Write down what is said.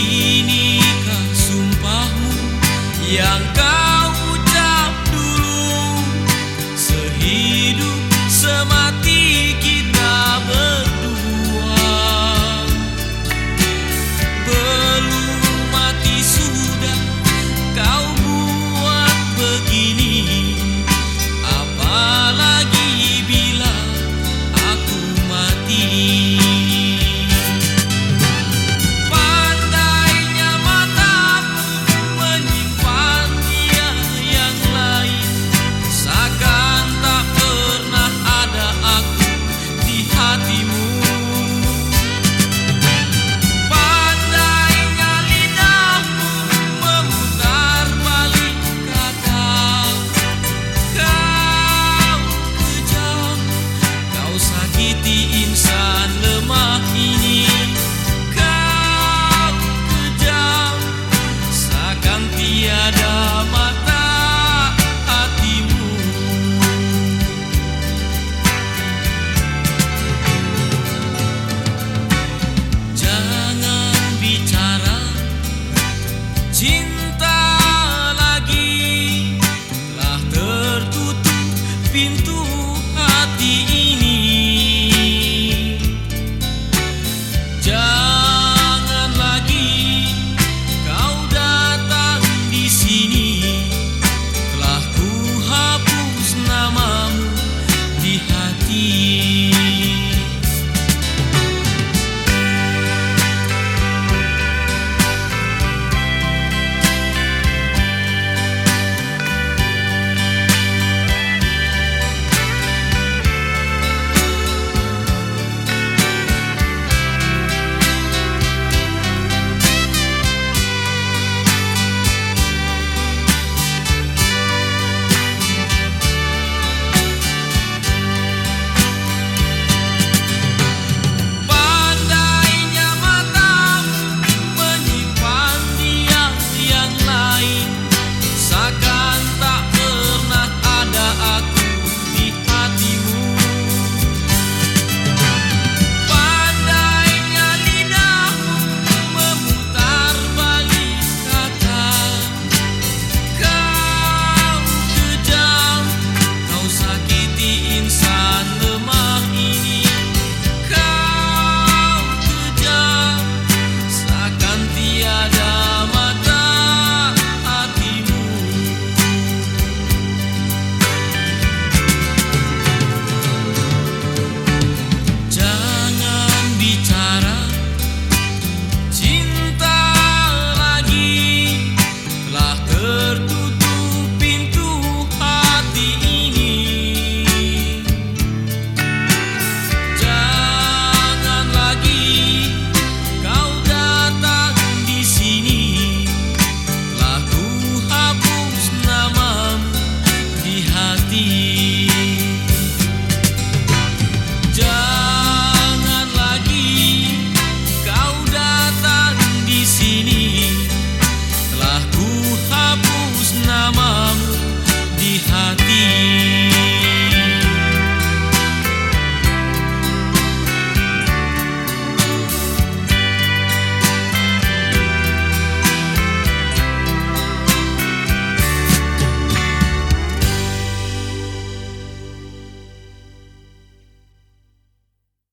Inikah sumpahmu yang kau Один